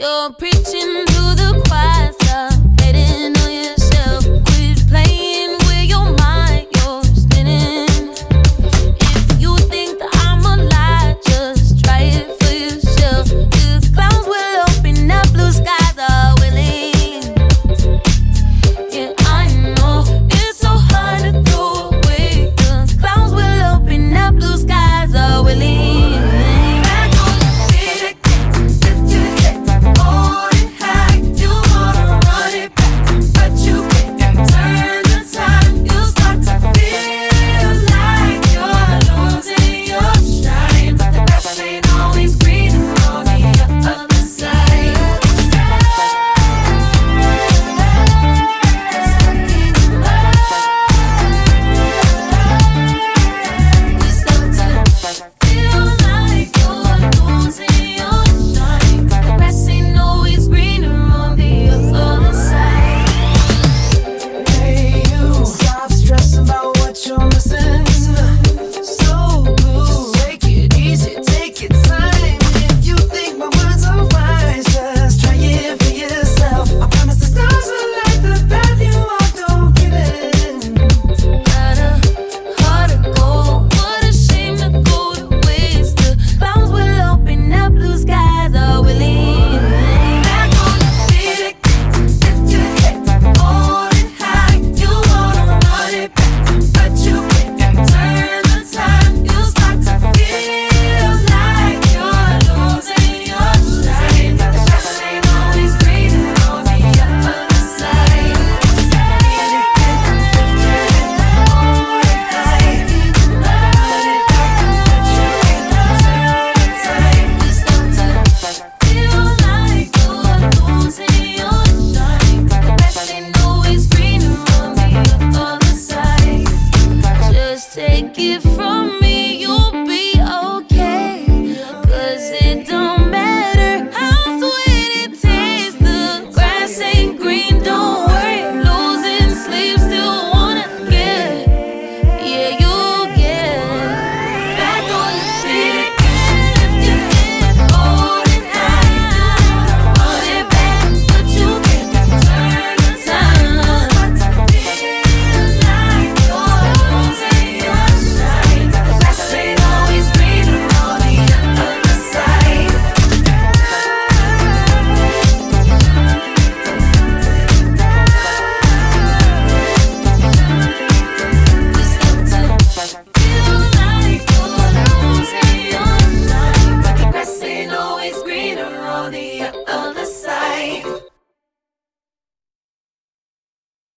You're preaching to the greener on the other side.